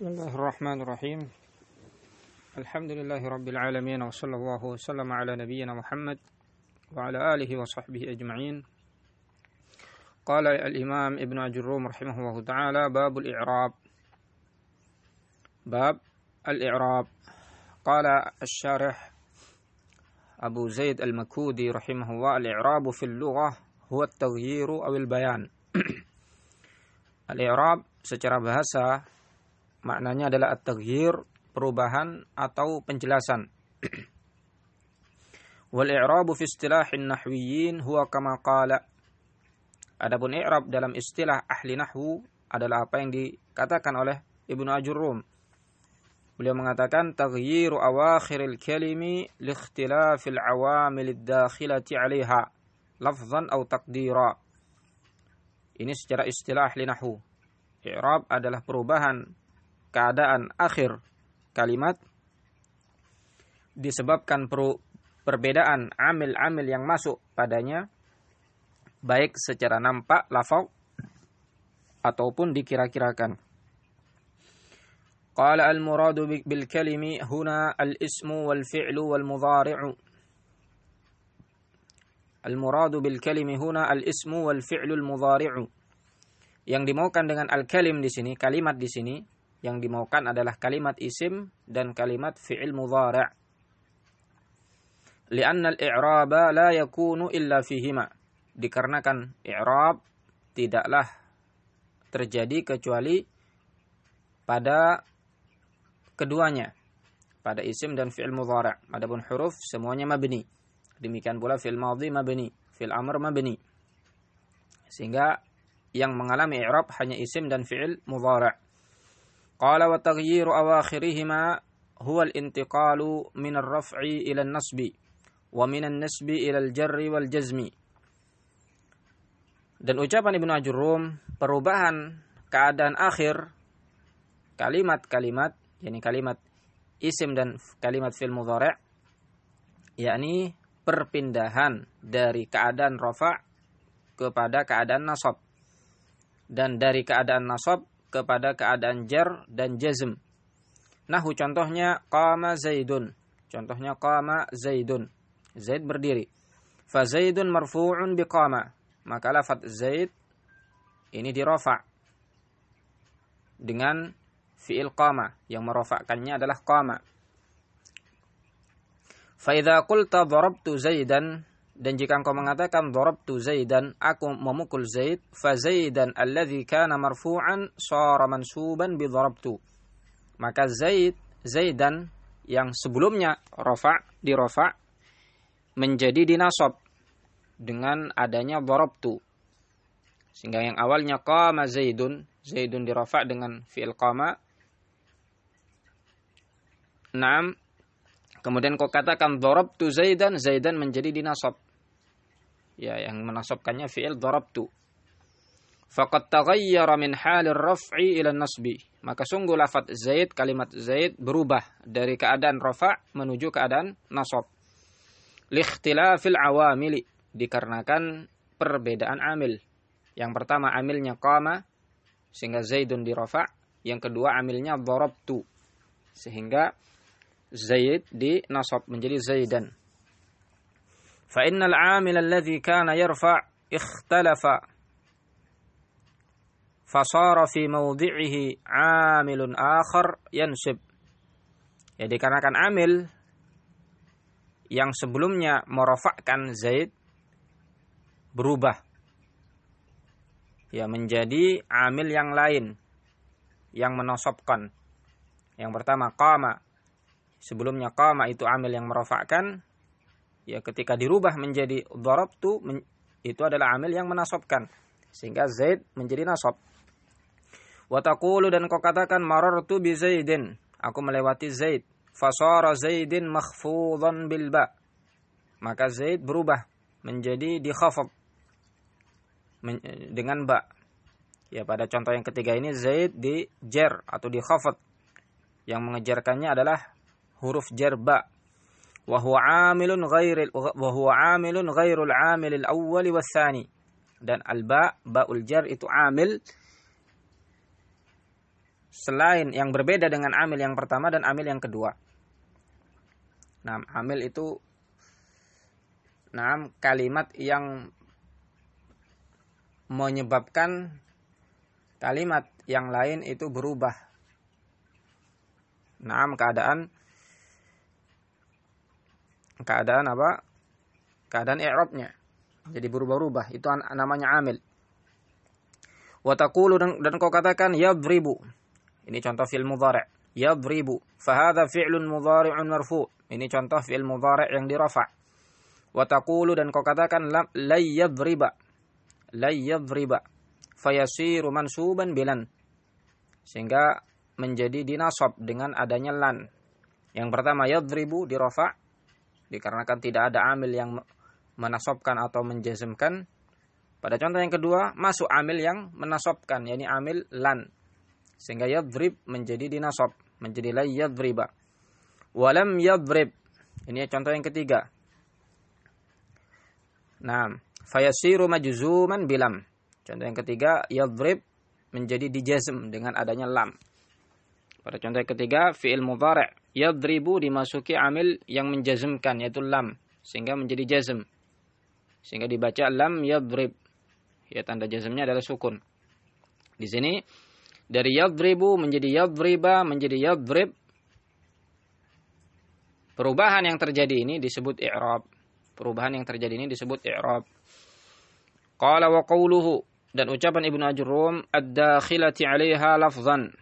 بسم الله الرحمن الرحيم. الحمد لله رب العالمين وصلى الله وسلم على نبينا محمد وعلى آله وصحبه أجمعين. قال الإمام ابن أجروم رحمه الله تعالى باب الإعراب. باب الإعراب. قال الشارح أبو زيد المكودي رحمه الله الإعراب في اللغة هو التغيير أو البيان. Al-i'rab secara bahasa maknanya adalah at-taghyir, perubahan atau penjelasan. Wal i'rabu fi istilahin nahwiyyin huwa kama qala. Adapun i'rab dalam istilah ahli nahwu adalah apa yang dikatakan oleh Ibnu Ajurrum. Beliau mengatakan taghyiru awakhiril kalimi li ikhtilafil awamil ad-dakhilati 'alaiha lafzan aw taqdira ini secara istilah ahli nahwu. I'rab adalah perubahan keadaan akhir kalimat disebabkan per perbedaan amil-amil yang masuk padanya baik secara nampak lafaz ataupun dikira-kirakan. Qala al-muradu bil kalimi huna al-ismu wal fi'lu wal mudhari'u. Al-muradu bil kalimi huna al-ismu wal fi'lu al-mudhari'u. Yang dimaukan dengan al-kalim di sini, kalimat di sini, yang dimaukan adalah kalimat isim dan kalimat fi'il mudhari'. Lianna al-i'raba la yakunu illa. Dikarenakan i'rab tidaklah terjadi kecuali pada keduanya. Pada isim dan fi'il mudhari'. Adapun huruf semuanya mabni. Demikian pula fil madhi mabni, fil amr mabni. Sehingga yang mengalami i'rab hanya isim dan fi'il mudhari'. Qala wa taghyiru awakhirihima huwa al-intiqalu min ar-raf'i ila an-nasbi wa min an-nasbi ila al-jarri wal jazmi. Dan ucapan Ibnu Ajurum perubahan keadaan akhir kalimat-kalimat yakni kalimat isim dan kalimat fil mudhari' yakni perpindahan dari keadaan rofa kepada keadaan nasab dan dari keadaan nasab kepada keadaan jar dan jazm. Nahu contohnya qama zaidun. Contohnya qama zaidun. Zaid berdiri. Fa zaidun marfu'un bi qama. Maka lafaz zaid ini dirofa dengan fi'il qama yang merofakkannya adalah qama. Faidha qulta darabtu Zaidan dan jika engkau mengatakan darabtu Zaidan aku memukul Zaid fa Zaidan alladhi kana marfu'an sara mansuban bi darabtu. Maka Zaid Zaidan yang sebelumnya rafa di rafa menjadi dinasab dengan adanya darabtu. Sehingga yang awalnya qama Zaidun Zaidun dirafa dengan fi'il qama. Naam. Kemudian kau katakan darabtu Zaidan, Zaidan menjadi dinasab. Ya, yang menasabkannya fi'il darabtu. Faqad taghayyara min halir raf'i ila nasbi. Maka sungguh lafaz Zaid, kalimat Zaid berubah dari keadaan rafa' menuju keadaan nasab. Likhtilafil awamili. Dikarenakan perbedaan amil. Yang pertama amilnya qama, sehingga Zaidun di rafa'. Yang kedua amilnya darabtu. Sehingga Zaid di nasab menjadi Zaidan. Innal 'amil alladhi kana yarfa' ikhtalafa fasara fi mawdi'ihi 'amilun akhar yansib. Ya dikarenakan amil yang sebelumnya merofakkan Zaid berubah ya menjadi amil yang lain yang menosopkan. Yang pertama qama sebelumnya qama itu amil yang merofakkan ya ketika dirubah menjadi darabtu itu adalah amil yang menasobkan sehingga zaid menjadi nasab. Wa taqulu dan kau katakan marartu bi zaidin. Aku melewati zaid. Fasara zaidin makhfudan bil ba. Maka zaid berubah menjadi dikhafad dengan ba. Ya pada contoh yang ketiga ini zaid di jar atau dikhafad. Yang mengejarkannya adalah huruf jar ba wa huwa amilun ghairil wa huwa amilun ghairul amil al awwal tsani dan al ba baul jar itu amil selain yang berbeda dengan amil yang pertama dan amil yang kedua. Nah, amil itu nah kalimat yang menyebabkan kalimat yang lain itu berubah. Nah, keadaan keadaan apa? Keadaan i'rabnya. Jadi berubah-ubah. Itu namanya amil. Wa taqulu dan, dan kau katakan yadribu. Ini contoh fi'il mudhari'. Yadribu. Fahadha fi'lun mudhari'un marfu'. Ini contoh fi'il mudhari' yang dirafa'. Wa taqulu dan kau katakan la yadriba. La yadriba. Fayasiru mansuban bilan. Sehingga menjadi dinasab dengan adanya lan. Yang pertama yadribu dirafa' dikarenakan tidak ada amil yang menasobkan atau menjazmkan. Pada contoh yang kedua, masuk amil yang menasobkan, yakni amil lan. Sehingga yadrib menjadi dinasob, menjadi la yadriba. Walam yadrib. Ini contoh yang ketiga. Nah, fayasiru majzuman bilam. Contoh yang ketiga, yadrib menjadi dijazm dengan adanya lam. Pada contoh yang ketiga, fi'il mudhari' yadribu dimasuki amil yang menjazmkan yaitu lam sehingga menjadi jazm. Sehingga dibaca lam yadrib. Ya tanda jazmnya adalah sukun. Di sini dari yadribu menjadi yadriba menjadi yadrib. Perubahan yang terjadi ini disebut i'rab. Perubahan yang terjadi ini disebut i'rab. Qala wa qawluhu dan ucapan Ibnu Ajurrum ad-dakhilati 'alaiha lafzan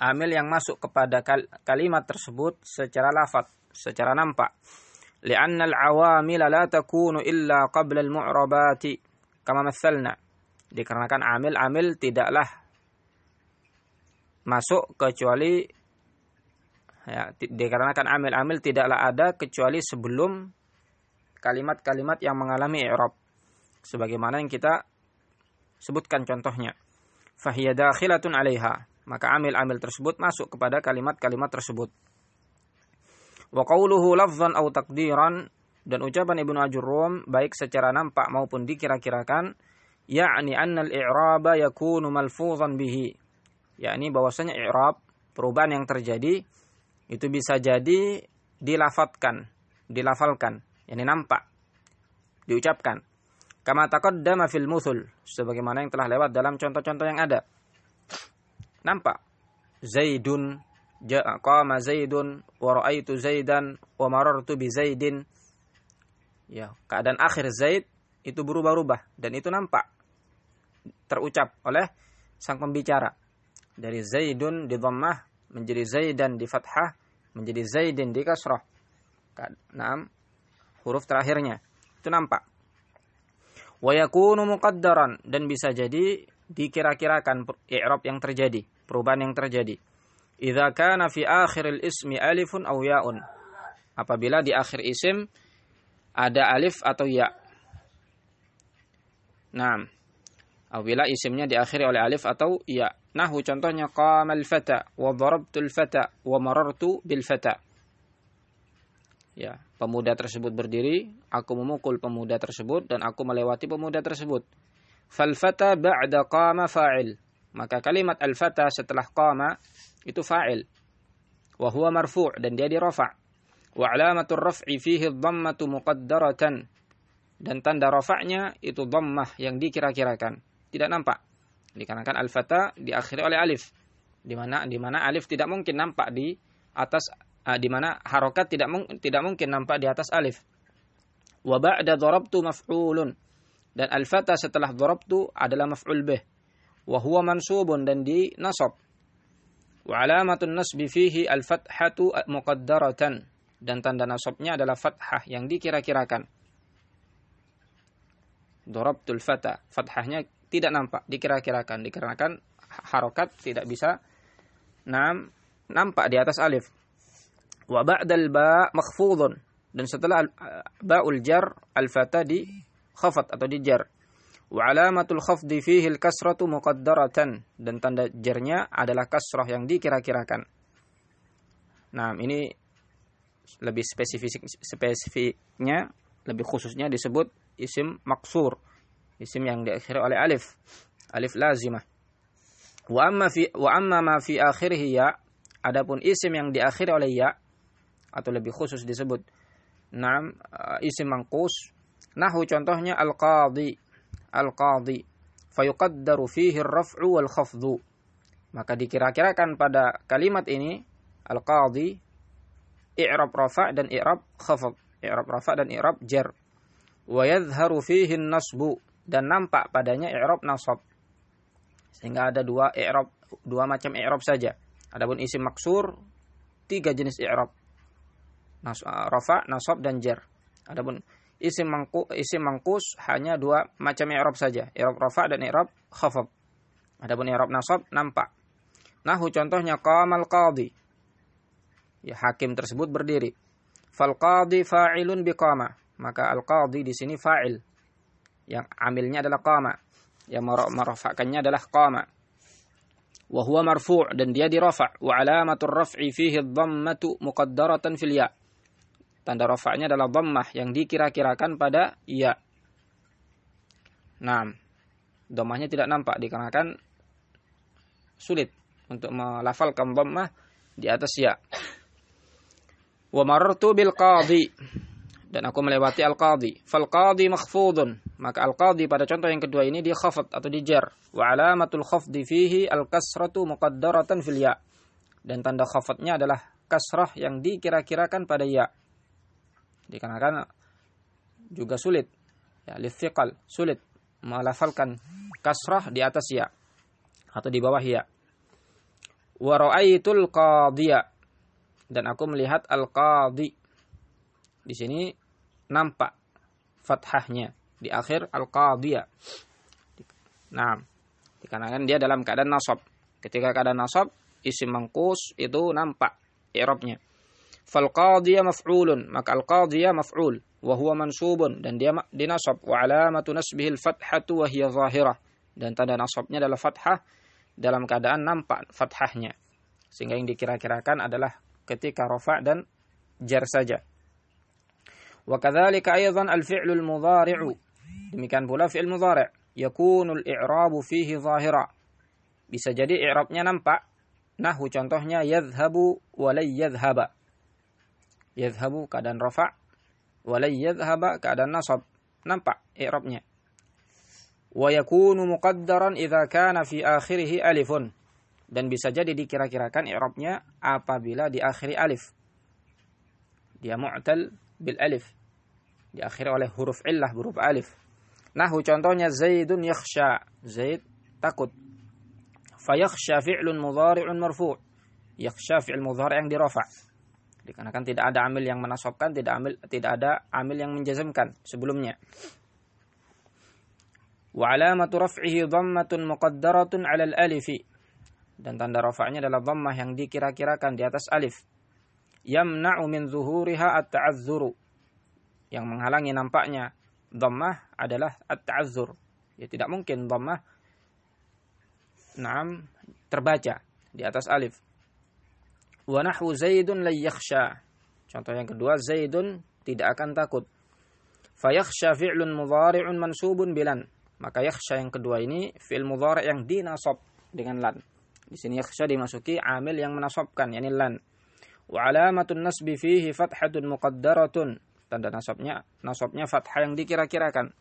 Amil yang masuk kepada kalimat tersebut secara lafaz, secara nampak لأن العوامل لا تكون إلا قبل المعربات كما مثلنا dikarenakan amil-amil tidaklah masuk kecuali ya dikarenakan amil-amil tidaklah ada kecuali sebelum kalimat-kalimat yang mengalami i'rab sebagaimana yang kita sebutkan contohnya fahiya dakhilatun 'alaiha maka amil-amil tersebut masuk kepada kalimat-kalimat tersebut. Wa qawluhu lafzan au takdiran dan ucapan Ibnu Ajurrum baik secara nampak maupun dikira-kirakan yakni anna al-i'raba yakunu malfuzan bihi. Yakni bahwasanya i'rab perubahan yang terjadi itu bisa jadi dilafatkan dilafalkan yakni nampak diucapkan. Kama taqaddama fil muthul sebagaimana yang telah lewat dalam contoh-contoh yang ada nampak zaidun qama Zaidun wa raaitu Zaidan wa marartu bi Zaidin. Ya, keadaan akhir Zaid itu berubah-ubah dan itu nampak terucap oleh sang pembicara. Dari Zaidun di dhammah menjadi Zaidan di fathah menjadi Zaidin di kasrah. Naam huruf terakhirnya itu nampak. Wa yakunu muqaddaran dan bisa jadi dikira-kirakan i'rab yang terjadi, perubahan yang terjadi idza kana fi akhiril ismi alifun aw yaun. Apabila di akhir isim ada alif atau ya. Nah, apabila isimnya diakhiri oleh alif atau ya. Nahu contohnya qamal fata wa darabtul fata wa marartu bil fata. Ya, pemuda tersebut berdiri, aku memukul pemuda tersebut dan aku melewati pemuda tersebut. Fal fata ba'da qama fa'il. Maka kalimat al fata setelah qama itu fa'il. Wa huwa marfu' dan dia dirafa'. Wa alamatul raf'i fihi dhammatu muqaddaratan. Dan tanda rafa'nya itu dhammah yang dikira-kirakan. Tidak nampak. Dikarenakan al-fata diakhiri oleh alif. Di mana di mana alif tidak mungkin nampak di atas uh, di mana harokat tidak tidak mungkin nampak di atas alif. Wa ba'da darabtu maf'ulun. Dan al-fata setelah darabtu adalah maf'ul bih. Wa huwa mansubun dan di nasab Wa alamatun nasbi fihi al-fathatu muqaddaratan dan tanda nasabnya adalah fathah yang dikira-kirakan. Dorabtul fata, fathahnya tidak nampak, dikira-kirakan dikarenakan harokat tidak bisa nam, nampak di atas alif. Wa ba'dal ba makhfudun dan setelah ba'ul jar al-fata di khafat atau di jar. Wa alamatul khafdi fihi al-kasratu muqaddaratan dan tanda jarnya adalah kasrah yang dikira-kirakan. Nah, ini lebih spesifik spesifiknya lebih khususnya disebut isim maksur. Isim yang diakhiri oleh alif. Alif lazimah. Wa amma fi wa amma ma fi akhirih ya adapun isim yang diakhiri oleh ya atau lebih khusus disebut Naam isim mangkus nahu contohnya al-qadi al-qadi fayuqaddaru fihi ar-raf'u wal khafdhu maka dikira-kirakan pada kalimat ini al-qadi i'rab rafa' dan i'rab khafd i'rab rafa' dan i'rab jar. Wa yadhharu fihi nasbu dan nampak padanya i'rab nasab. Sehingga ada dua i'rab dua macam i'rab saja. Adapun isim maksur tiga jenis i'rab. Nas, uh, rafa nasab dan jar. Adapun isim mangku isim mangkus hanya dua macam i'rab saja. I'rab rafa dan i'rab khafab adapun i'rab nasab nampak. Nahu contohnya qamal qadi ya hakim tersebut berdiri. Fal qadi fa'ilun biqama maka al qadi di sini fa'il. Yang amilnya adalah qama. Yang merafakannya adalah qama. Wa huwa marfu' dan dia dirafa' wa alamatur raf'i fihi dhammatu muqaddaratan fil ya tanda rafa'nya adalah dhammah yang dikira-kirakan pada ya nah dhammahnya tidak nampak dikarenakan sulit untuk melafalkan dhammah di atas ya wa marartu bil qadi dan aku melewati al-qadi. Fal qadi makhfudun. Maka al-qadi pada contoh yang kedua ini dia khafat atau dijar. Wa alamatul khafdi fihi al-kasratu muqaddaratan fil ya. Dan tanda khafatnya adalah kasrah yang dikira-kirakan pada ya. Dikarenakan juga sulit. Ya, lithiqal, sulit melafalkan kasrah di atas ya atau di bawah ya. Wa ra'aitul qadhiya dan aku melihat al-qadi. Di sini nampak fathahnya di akhir al-qadiyah. Nah, dikarenakan dia dalam keadaan nasab. Ketika keadaan nasab, isim mangkus itu nampak i'rabnya fal qadhiya maf'ulun maka al qadhiya maf'ul. Wa huwa mansubun. Dan dia dinasab wa alamatu nasbihi al fathatu wa hiya zahirah. Dan tanda nasabnya adalah fathah. Dalam keadaan nampak fathahnya. Sehingga yang dikira-kirakan adalah ketika rofa dan jar saja. Wa kadzalika aidan al fi'lul mudhari'u. Demikian pula fi'il mudhari' yakunul i'rabu fihi zahira. Bisa jadi i'rabnya nampak. Nahu contohnya yadhhabu wa la yadhhaba yadhhabu keadaan rafa' wa la yadhhaba keadaan nasab. Nampak i'rabnya. Wa yakunu muqaddaran idza kana fi akhirih alifun. Dan bisa jadi dikira-kirakan i'rabnya apabila diakhiri alif. Dia mu'tal bil alif. Diakhiri oleh huruf illah huruf alif. Nahu contohnya zaidun yakhsha. Zaid takut. Fayakhsha fi'lun mudhari'un marfu' yakhsha fi'l mudhari' yang dirafa' dikarenakan tidak ada amil yang menasabkan tidak amil tidak ada amil yang menjazmkan sebelumnya. Wa alamatu raf'ihi dhammatun muqaddaratun 'ala al-alifi dan tanda rafa'nya adalah dhammah yang dikira-kirakan di atas alif. Yamna'u min zuhuriha at-ta'azzuru. Yang menghalangi nampaknya dhammah adalah at-ta'azzur. Ya tidak mungkin dhammah naam terbaca di atas alif wa nahwu zaidun la yakhsha. Contoh yang kedua zaidun tidak akan takut. Fayakhsha fi'lun mudhari'un mansubun bilan. Maka yakhsha yang kedua ini fi'il mudhari' yang dinasab dengan lan. Di sini yakhsha dimasuki amil yang menasabkan yakni lan. Wa alamatun nasbi fihi fathatun muqaddaratun. Tanda nasabnya nasabnya fathah yang dikira-kirakan.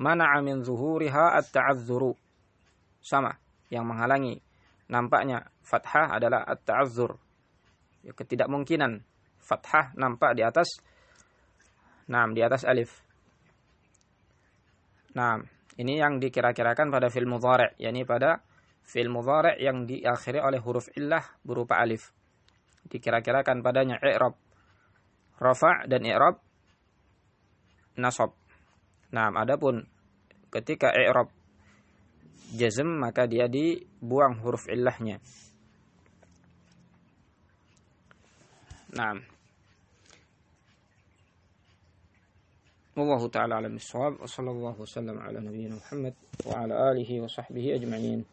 Mana amin zuhuriha at-ta'azzuru. Sama yang menghalangi. Nampaknya fathah adalah at-ta'azzur ya, ketidakmungkinan. Fathah nampak di atas. Nam di atas alif. Nah ini yang dikira-kirakan pada fil mudhari' yakni pada fil mudhari' yang diakhiri oleh huruf illah berupa alif. Dikira-kirakan padanya i'rab. Rafa' dan i'rab. Nasab. Nah, adapun ketika i'rab jazm maka dia dibuang huruf illahnya. نعم. والله تعالى أعلم بالصواب وصلى الله وسلم على نبينا محمد وعلى آله وصحبه أجمعين.